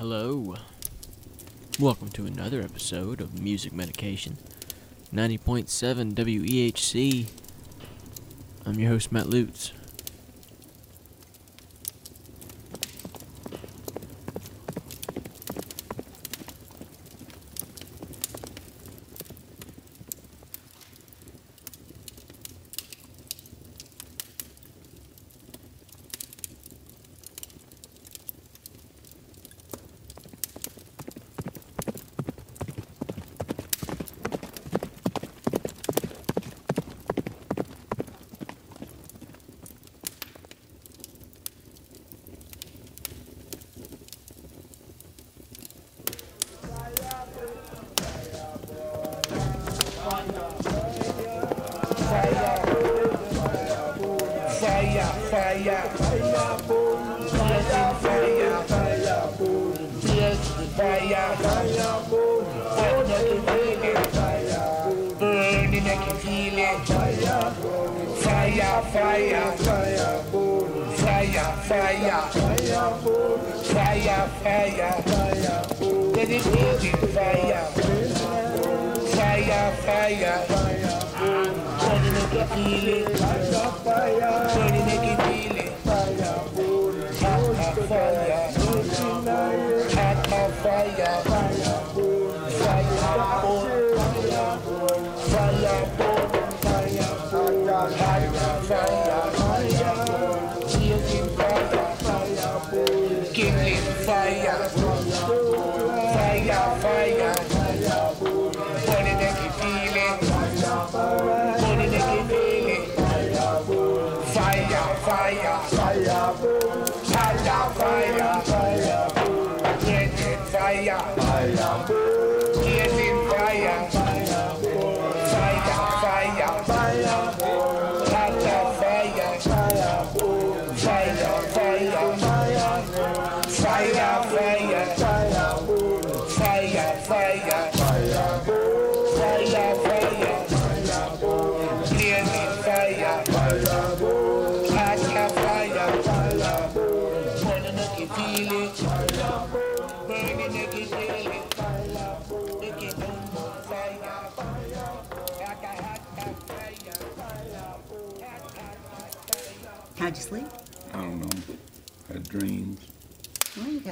hello. Welcome to another episode of Music Medication, 90.7 WEHC. I'm your host, Matt Lutz.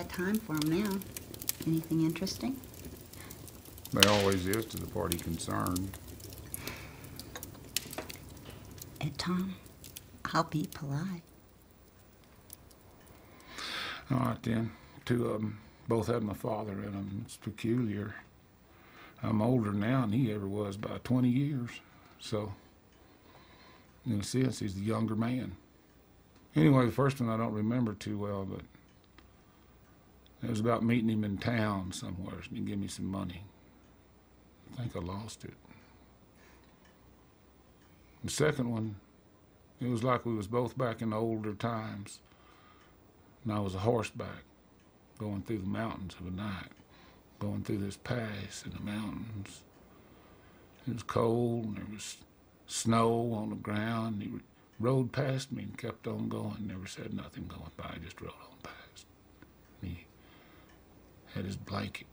Got time for 'em now. Anything interesting? There always is to the party concerned. Uh, Tom, I'll be polite. All right, then. Two of them both had my father in them. It's peculiar. I'm older now than he ever was by 20 years. So, in a sense, he's the younger man. Anyway, the first one I don't remember too well, but it was about meeting him in town somewhere and he gave me some money. I think I lost it. The second one, it was like we was both back in the older times. And I was a horseback going through the mountains of a night, going through this pass in the mountains. It was cold and there was snow on the ground. He rode past me and kept on going, never said nothing going by, just rode on past. And had his blanket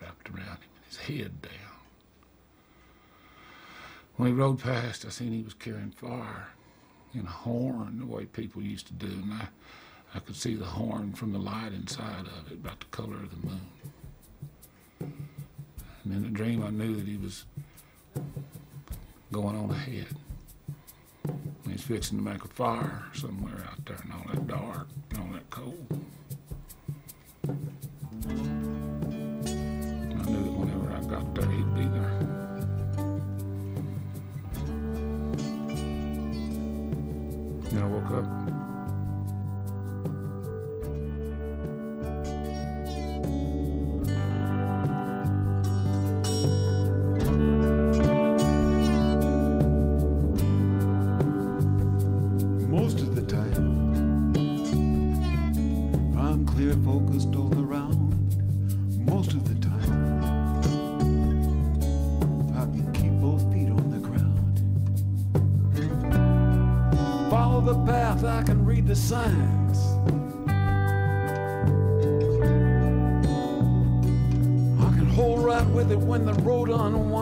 wrapped around him and his head down. When he rode past, I seen he was carrying fire in a horn, the way people used to do, and I, I could see the horn from the light inside of it, about the color of the moon. And in the dream, I knew that he was going on ahead. He's fixing to make a fire somewhere out there in all that dark and all that cold. I knew that whenever I got there, he'd be there. Then I woke up. signs. I can hold right with it when the road unwinds.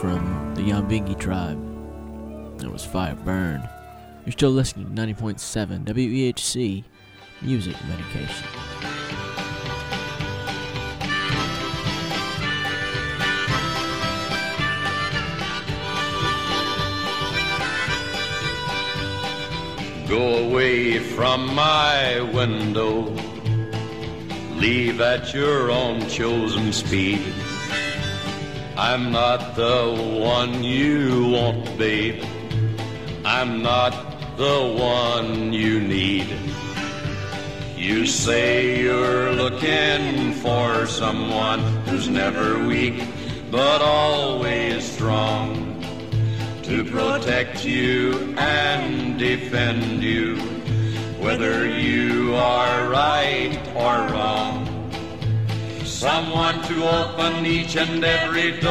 from the Yambingi tribe. That was Fire Burn. You're still listening to 90.7 WEHC Music Medication. Go away from my window. Leave at your own chosen speed. I'm not the one you want, babe. I'm not the one you need. You say you're looking for someone who's never weak, but always strong to protect you and defend you, whether you are right or wrong. Someone to open each and every door,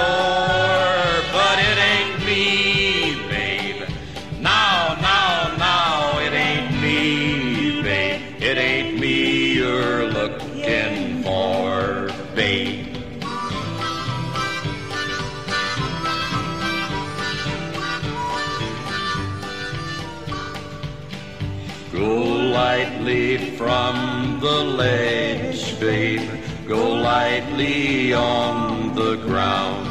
but it ain't me, babe. Now, now, now, it ain't me, babe. It ain't me you're looking for, babe. Go lightly from the ledge, babe. Go lightly on the ground.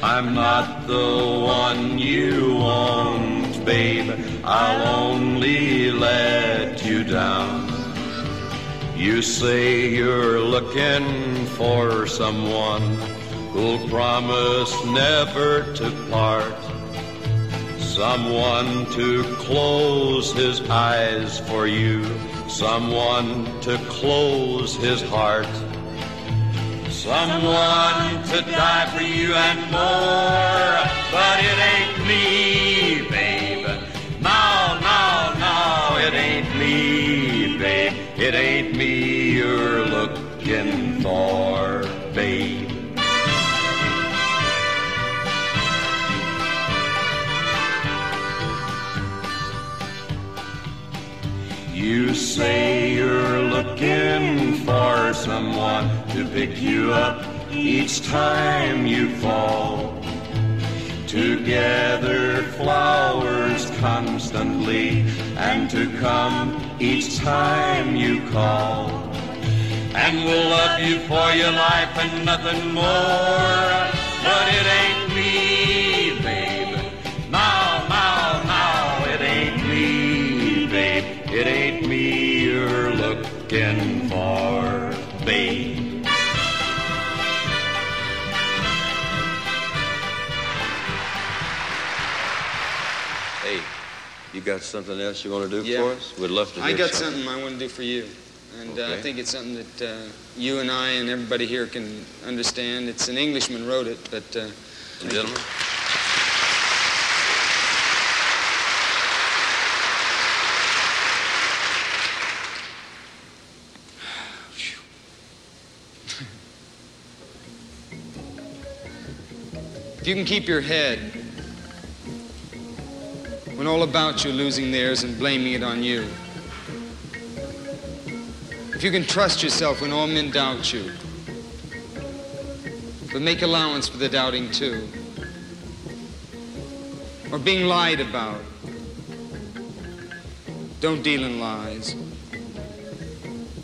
I'm not the one you want, babe. I'll only let you down. You say you're looking for someone who'll promise never to part. Someone to close his eyes for you. Someone to close his heart. Someone to die for you and more. But it ain't me, babe. No, no, no, it ain't me, babe. It ain't say you're looking for someone to pick you up each time you fall. To gather flowers constantly and to come each time you call. And we'll love you for your life and nothing more. But it ain't me, looking for, babe. Hey, you got something else you want to do Yeah. for us? We'd love to I got something. something I want to do for you. And uh, I think it's something that uh, you and I and everybody here can understand. It's an Englishman wrote it, but uh, Gentlemen? You can keep your head when all about you losing theirs and blaming it on you, if you can trust yourself when all men doubt you, but make allowance for the doubting too, or being lied about, don't deal in lies,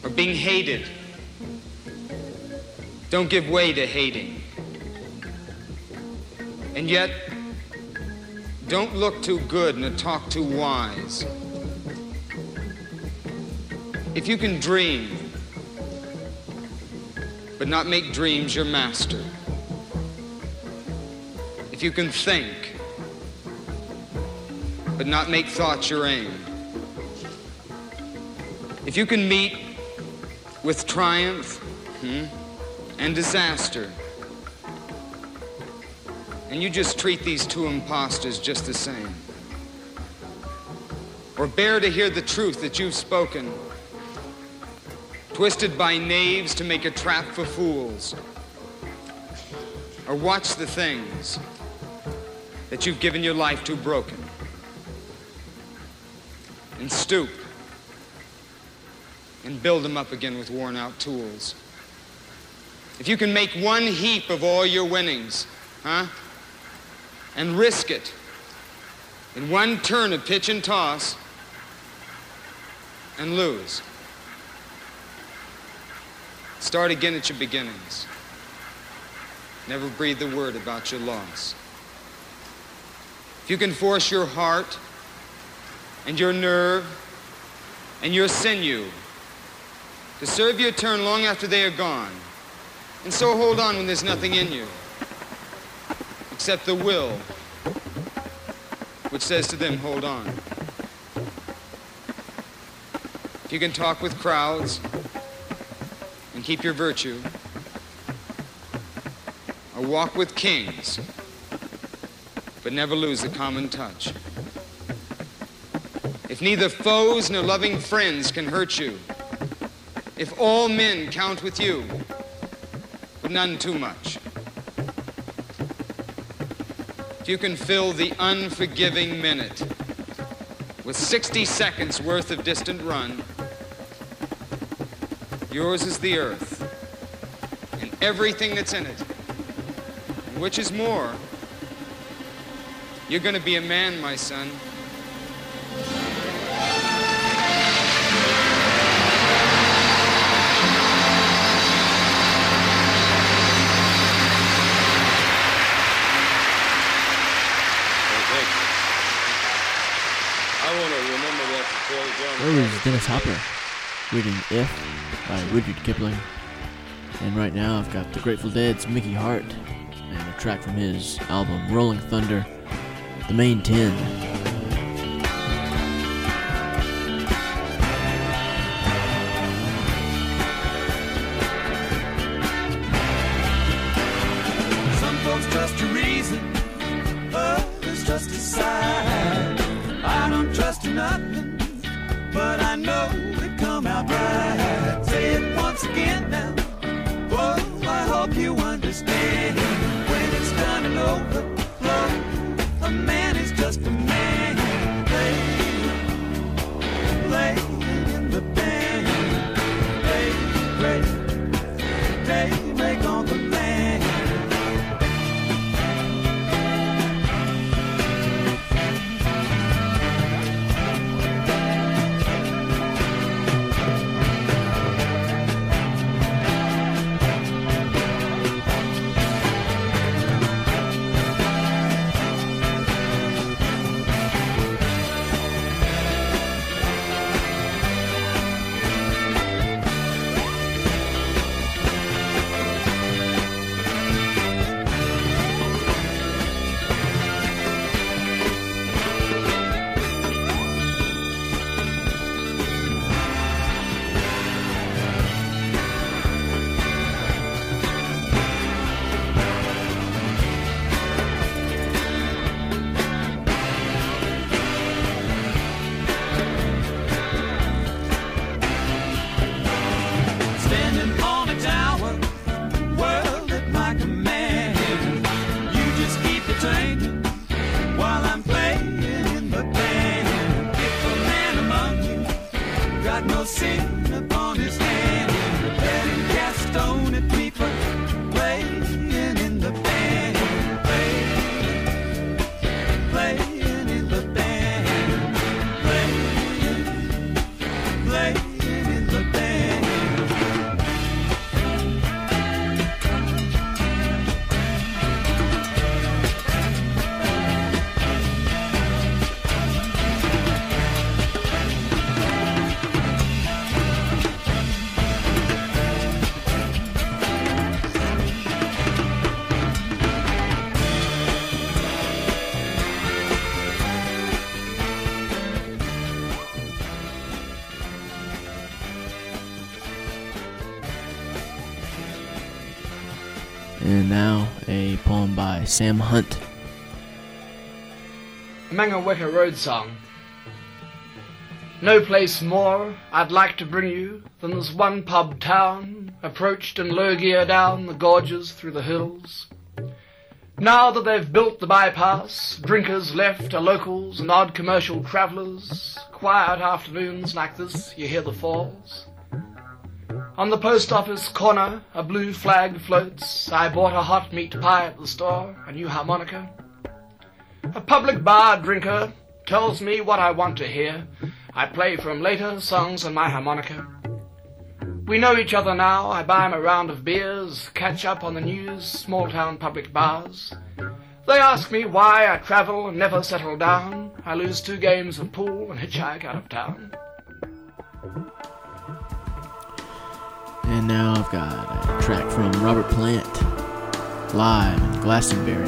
or being hated, don't give way to hating. And yet, don't look too good nor talk too wise. If you can dream, but not make dreams your master. If you can think, but not make thoughts your aim. If you can meet with triumph hmm, and disaster, and you just treat these two impostors just the same. Or bear to hear the truth that you've spoken, twisted by knaves to make a trap for fools. Or watch the things that you've given your life to broken. And stoop and build them up again with worn out tools. If you can make one heap of all your winnings, huh? And risk it in one turn of pitch and toss and lose. Start again at your beginnings. Never breathe a word about your loss. If you can force your heart and your nerve and your sinew to serve your turn long after they are gone. And so hold on when there's nothing in you except the will which says to them, hold on. If you can talk with crowds and keep your virtue, or walk with kings, but never lose the common touch. If neither foes nor loving friends can hurt you, if all men count with you, but none too much, you can fill the unforgiving minute with 60 seconds worth of distant run, yours is the earth and everything that's in it. Which is more, you're going to be a man, my son. Topper Hopper, reading If by Rudyard Kipling. And right now I've got The Grateful Dead's Mickey Hart and a track from his album Rolling Thunder, the main 10. Sam Hunt. Mangaweka Road Song. No place more I'd like to bring you than this one pub town, approached in low gear down the gorges through the hills. Now that they've built the bypass, drinkers left are locals and odd commercial travellers. Quiet afternoons like this, you hear the falls. On the post office corner, a blue flag floats. I bought a hot meat pie at the store, a new harmonica. A public bar drinker tells me what I want to hear. I play from later songs on my harmonica. We know each other now. I buy him a round of beers, catch up on the news, small town public bars. They ask me why I travel and never settle down. I lose two games of pool and hitchhike out of town. And now I've got a track from Robert Plant live in Glastonbury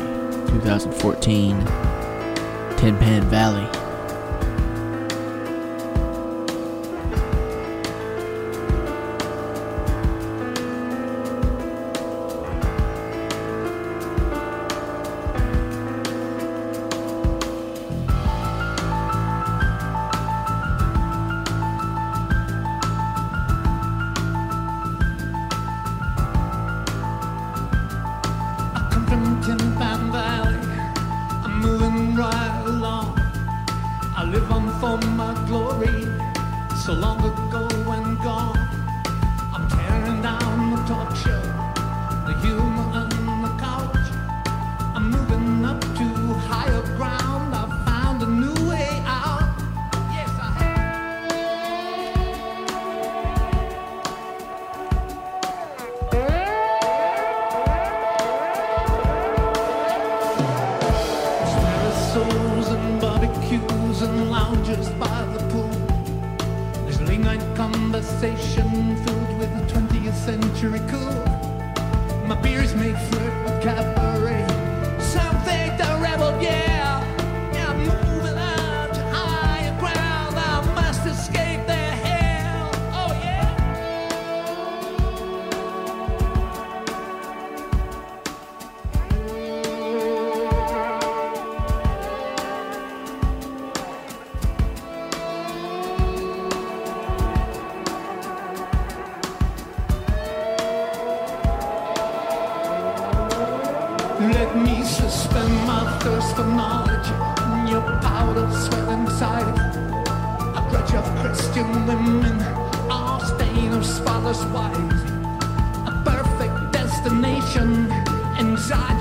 2014, Tin Pan Valley. Housewives, a perfect destination, inside.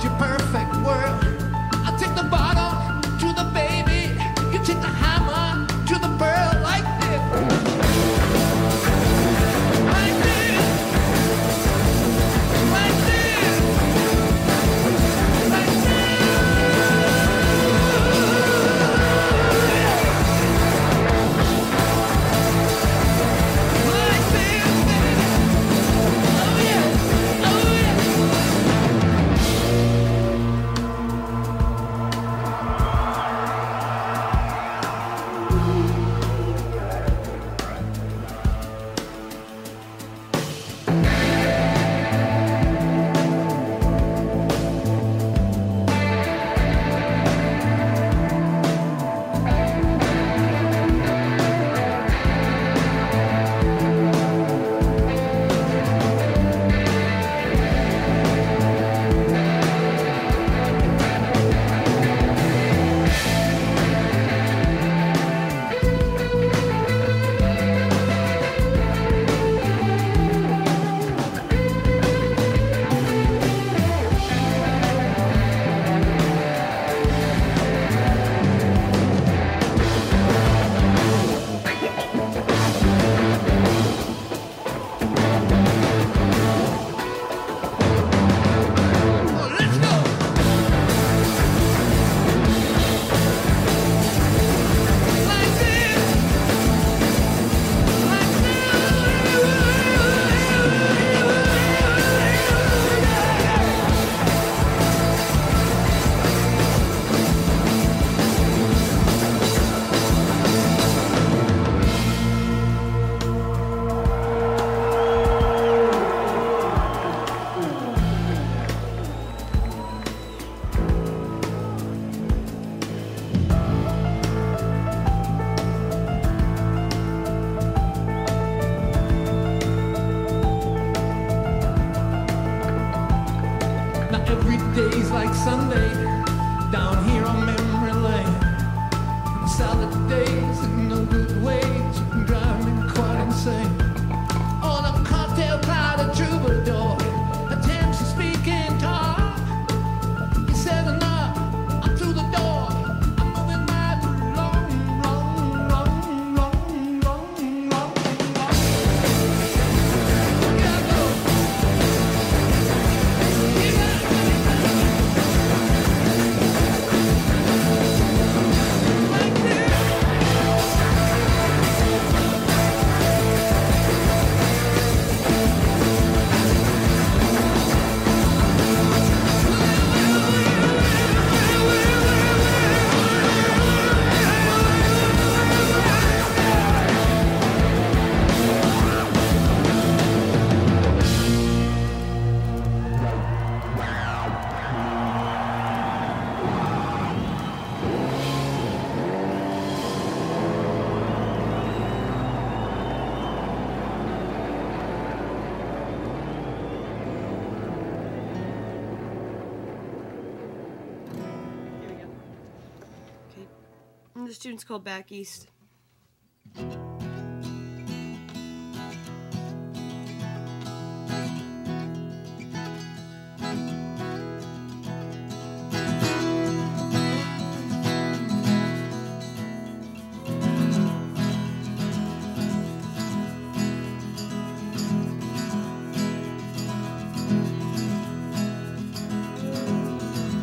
This student's called Back East.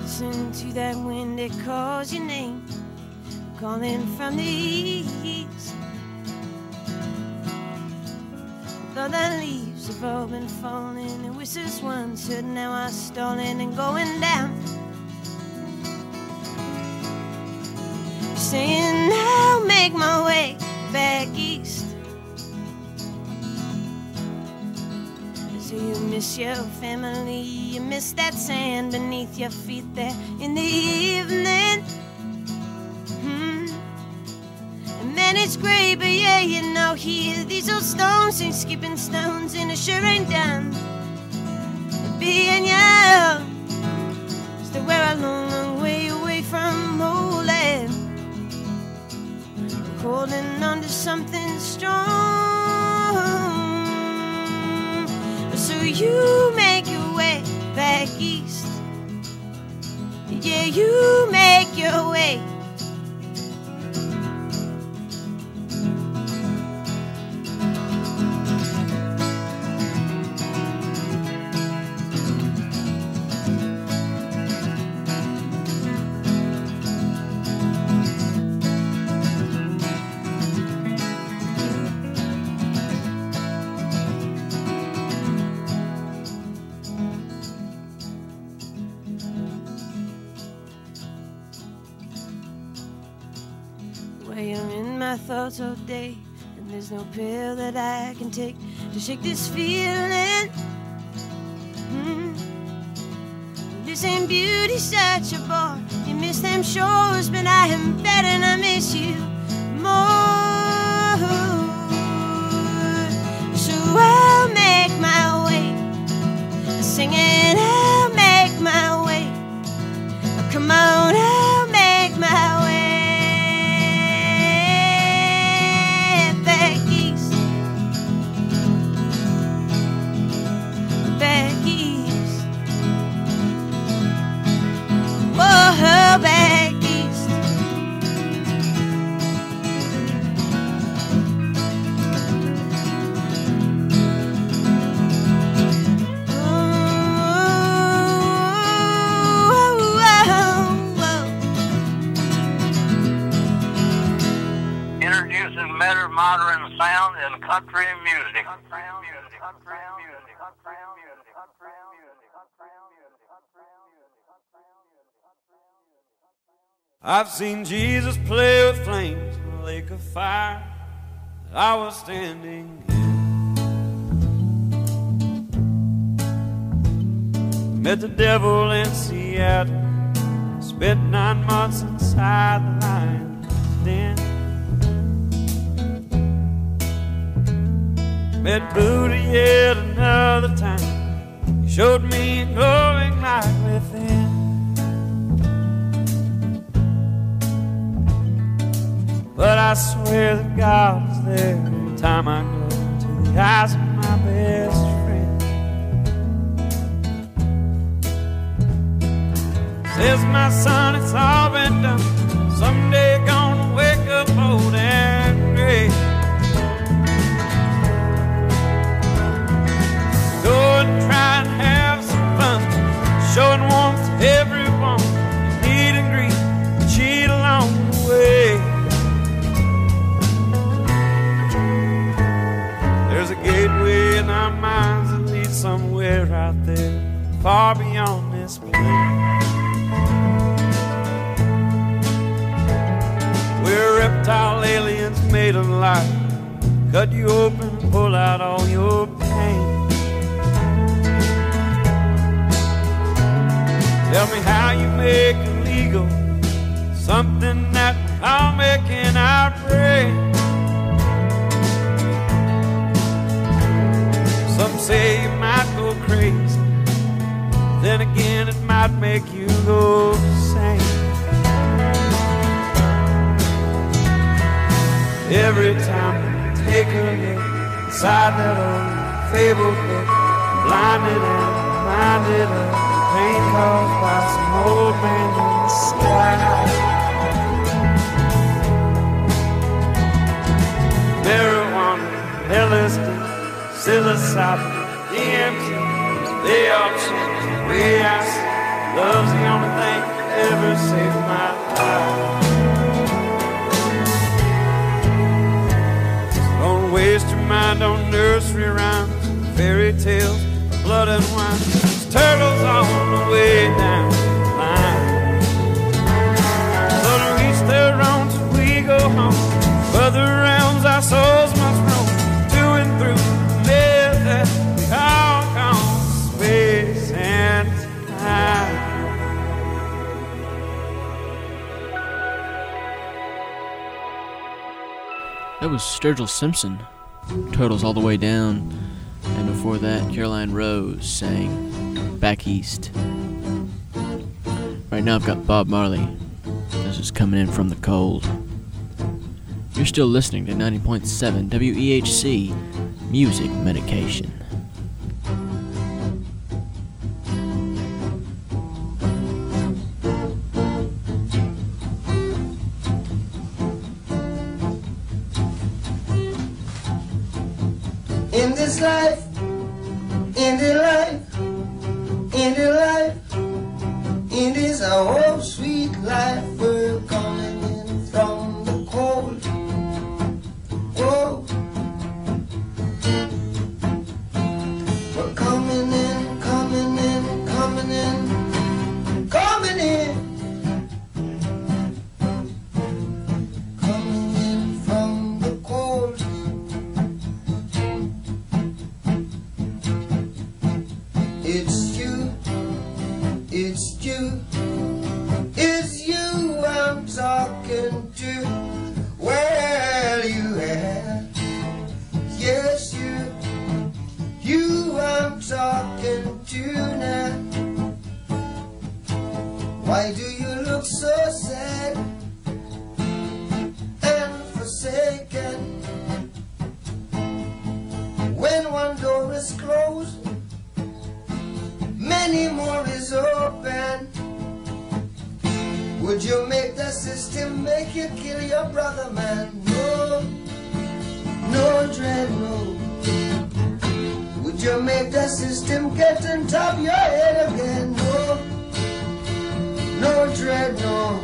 Listen from the east. Though the leaves have all been falling, and whistles once heard now are stalling and going down. Saying, I'll make my way back east. So you miss your family, you miss that sand beneath your feet there in the evening. It's great, but yeah, you know, here these old stones ain't skipping stones, and it sure ain't done. Being young, still we're a long, long way away from home holding on to something strong. So you make your way back east. Yeah, you make your. Way my thoughts all day, and there's no pill that I can take to shake this feeling. Hmm. This ain't beauty such a bore. You miss them shores, but I am better and I miss you more. So I'll make my way, singing. Modern sound country music. I've seen Jesus play with flames in a lake of fire that I was standing in. Met the devil in Seattle, spent nine months inside the lion's den. Met Buddha yet another time, he showed me a glowing light within. But I swear that God is there every time I go into the eyes of my best friend. Says my son, it's all been done. Someday gonna wake up old and somewhere out there, far beyond this place. We're reptile aliens made of light. Cut you open, pull out all your pain. Tell me how you make illegal something that all making our brain. Some say crazy. Then again, it might make you go insane. Every time I take a look inside that old fabled book. Blinded and reminded of pain caused by some old man in the sky. Marijuana, LSD, psilocybin, the way I see. Love's the only thing that ever saved my life. Don't waste your mind on nursery rhymes, fairy tales, blood and wine. There's turtles on the way down the line. So to reach their own we go home. Further realms our souls was Sturgill Simpson, Turtles All the Way Down. And before that, Caroline Rose sang Back East. Right now, I've got Bob Marley. This is coming in from the cold. You're still listening to 90.7 WEHC Music Medication. You I'm talking to now. Why do you look so sad and forsaken when one door is closed? many more is open. Would you make the system make you kill your brother, man? No, no dread, no. You make the system get on top your head again? No, no dread, no.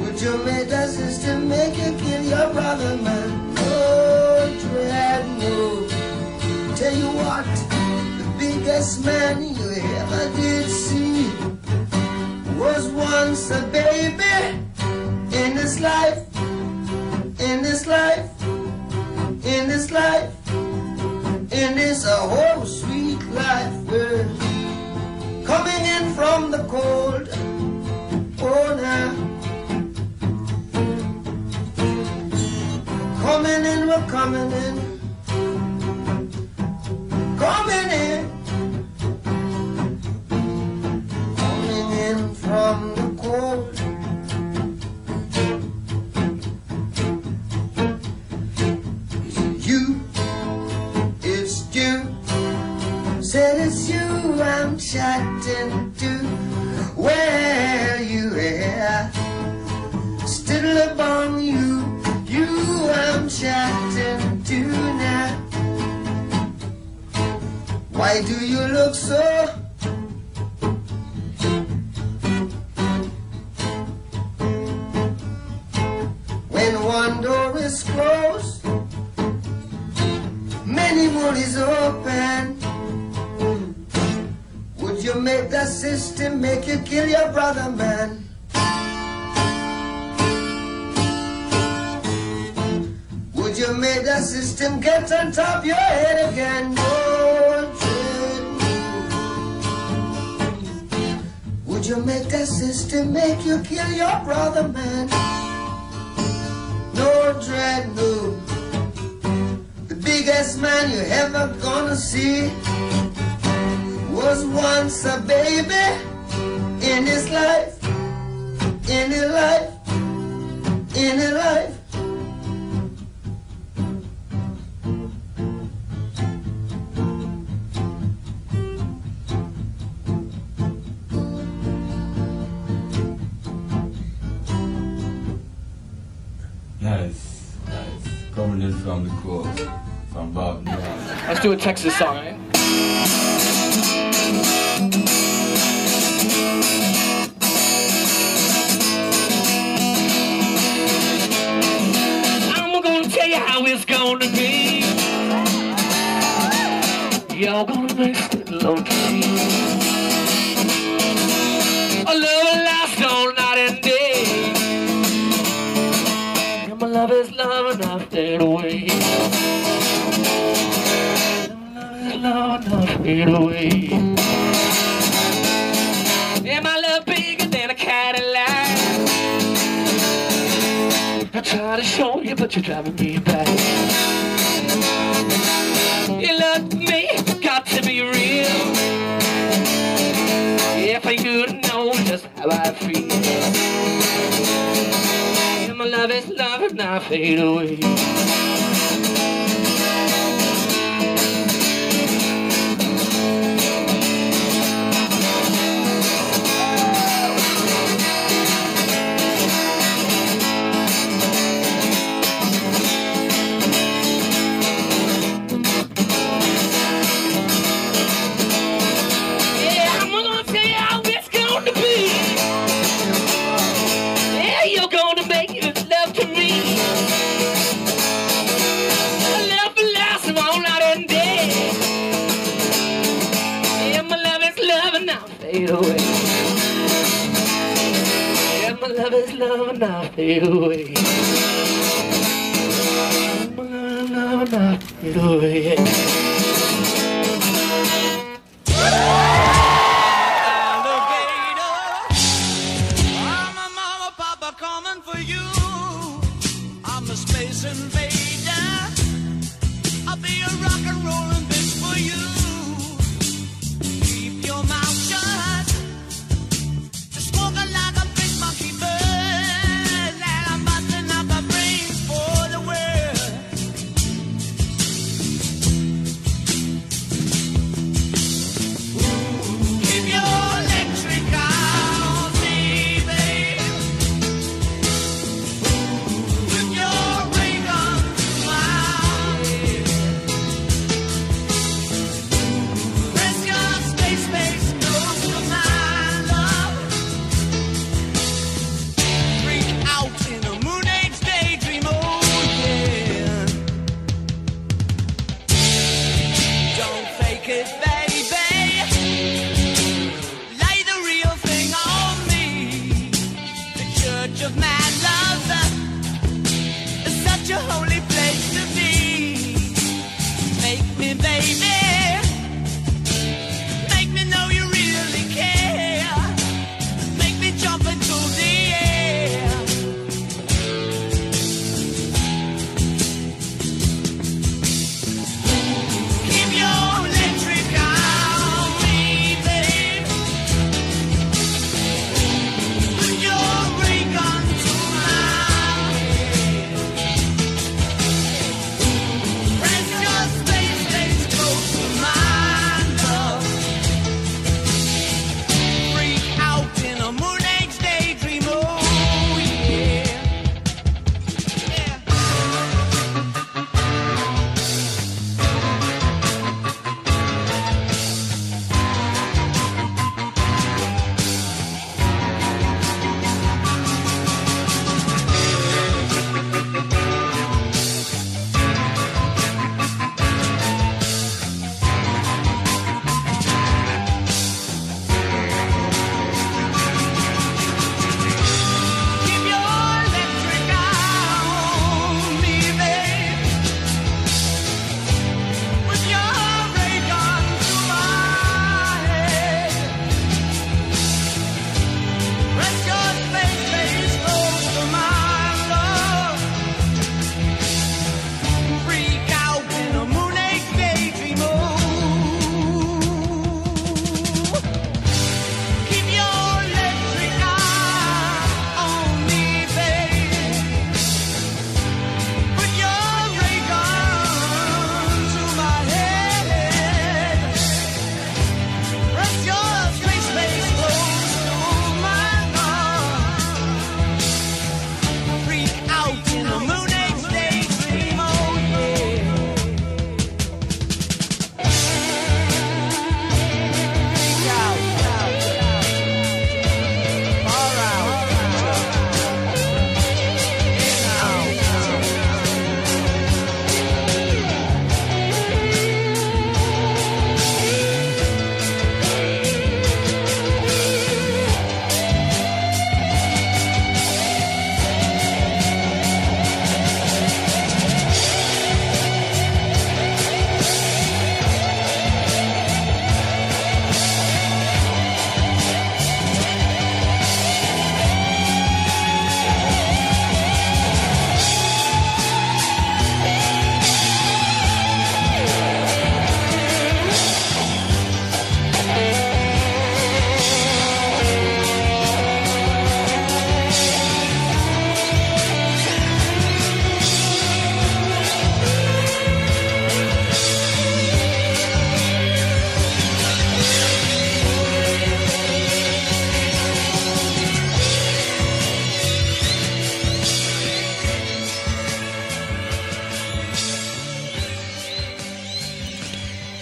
Would you make the system make you kill your brother, man? No dread, no. Tell you what the biggest man you ever did see was once a baby in this life, in this life, in this life, in this a whole sweet life. We're coming in from the cold. Oh, now. Coming in, we're coming in. Coming in. Coming in from the cold. I'm chatting to. Well, you are still upon you. You I'm chatting to now. Why do you look so? When one door is closed, Make the system make you kill your brother, man? Would you make the system get on top your head again? Would you make the system make you kill your brother, man? No dread, no. The biggest man you ever gonna see was once a baby in his life, in his life, in his life. Nice, nice. Coming in from the cold, from Bob Let's do a Texas song, right? Y'all gonna make it love to me. A love will last all night and day. And my love is love and I fade away. My Love and I fade away. Yeah, my love bigger than a Cadillac. I try to show you, but you're driving me back. You love me, Yeah, my love is love and I fade away. Is love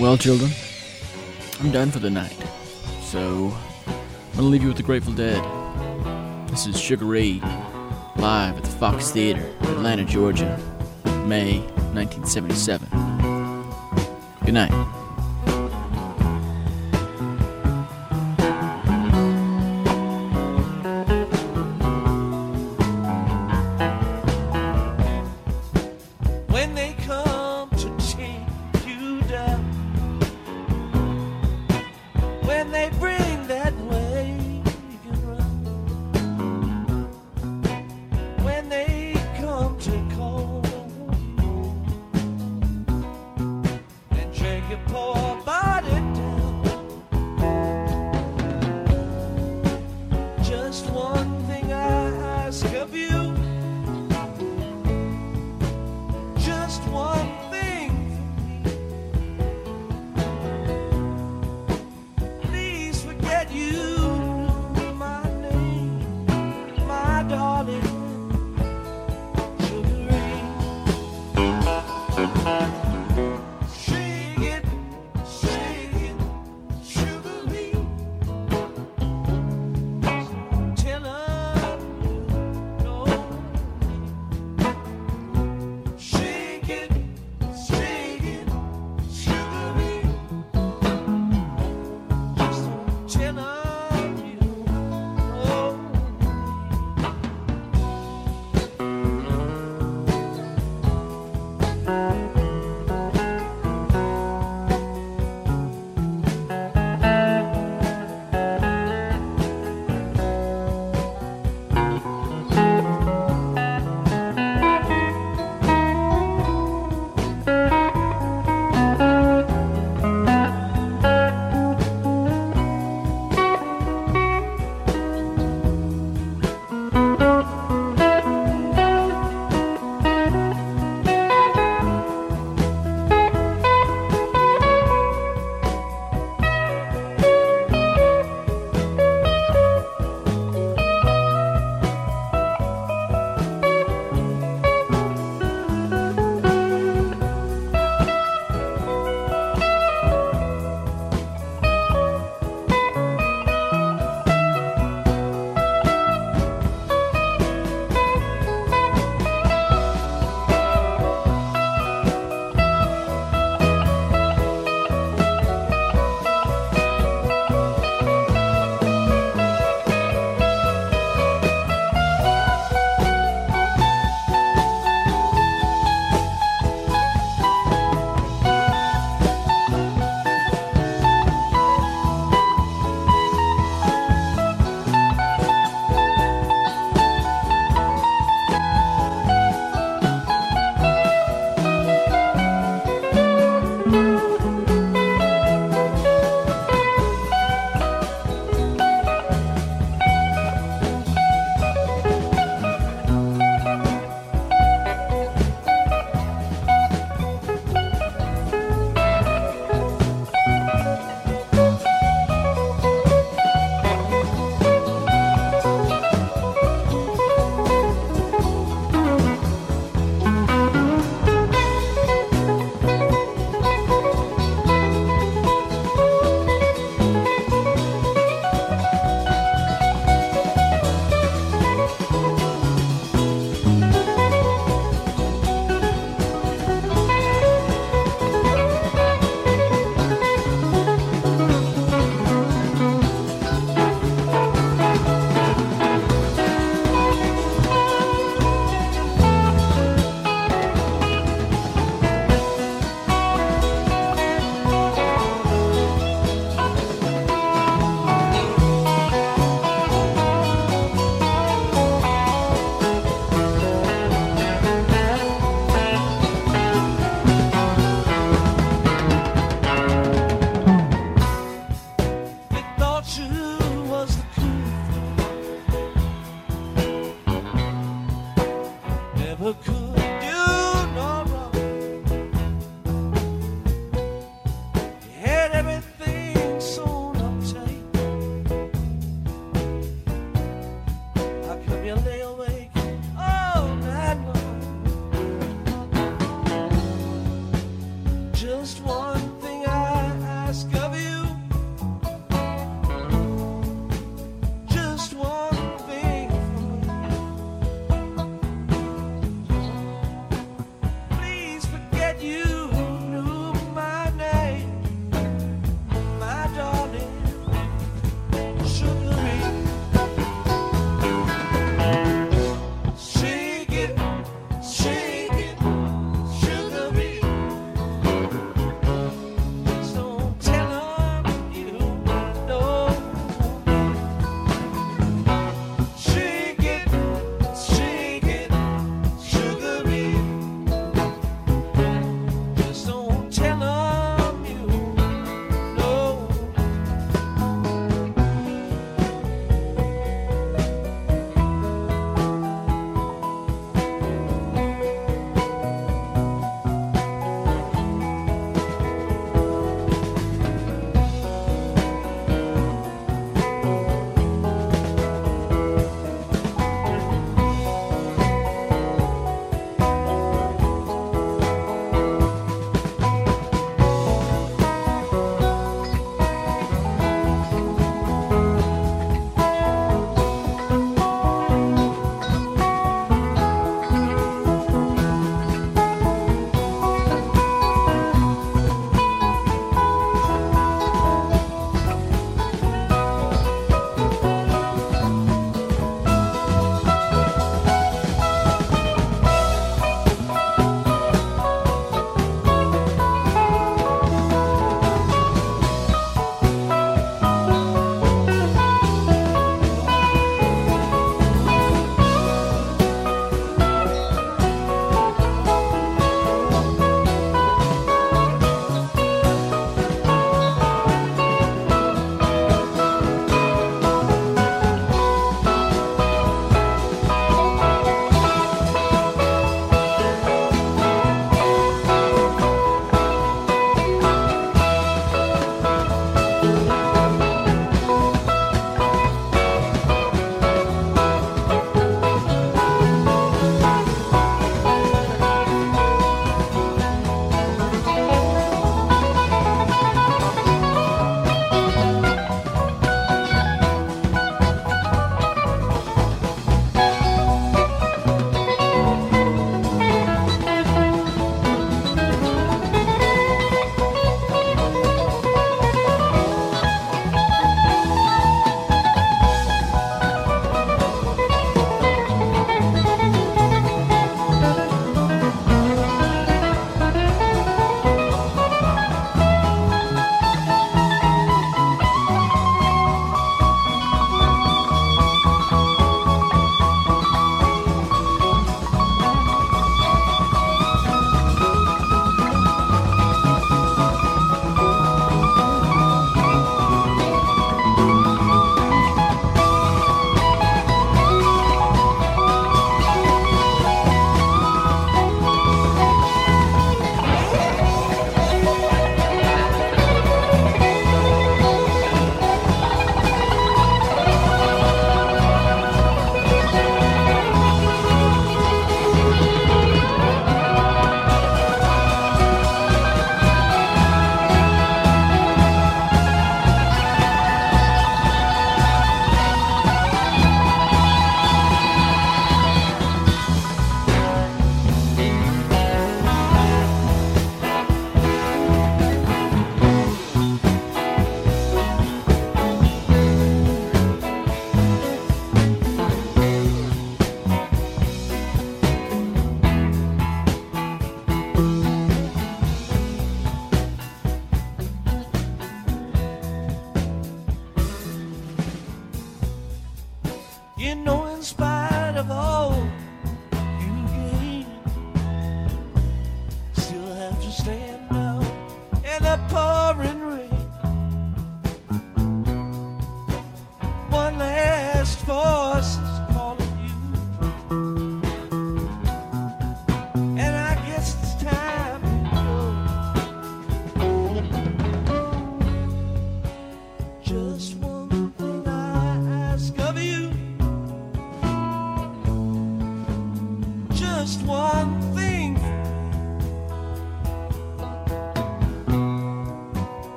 Well, children, I'm done for the night. So, I'm gonna leave you with the Grateful Dead. This is Sugaree, live at the Fox Theater, Atlanta, Georgia, May 1977. Good night.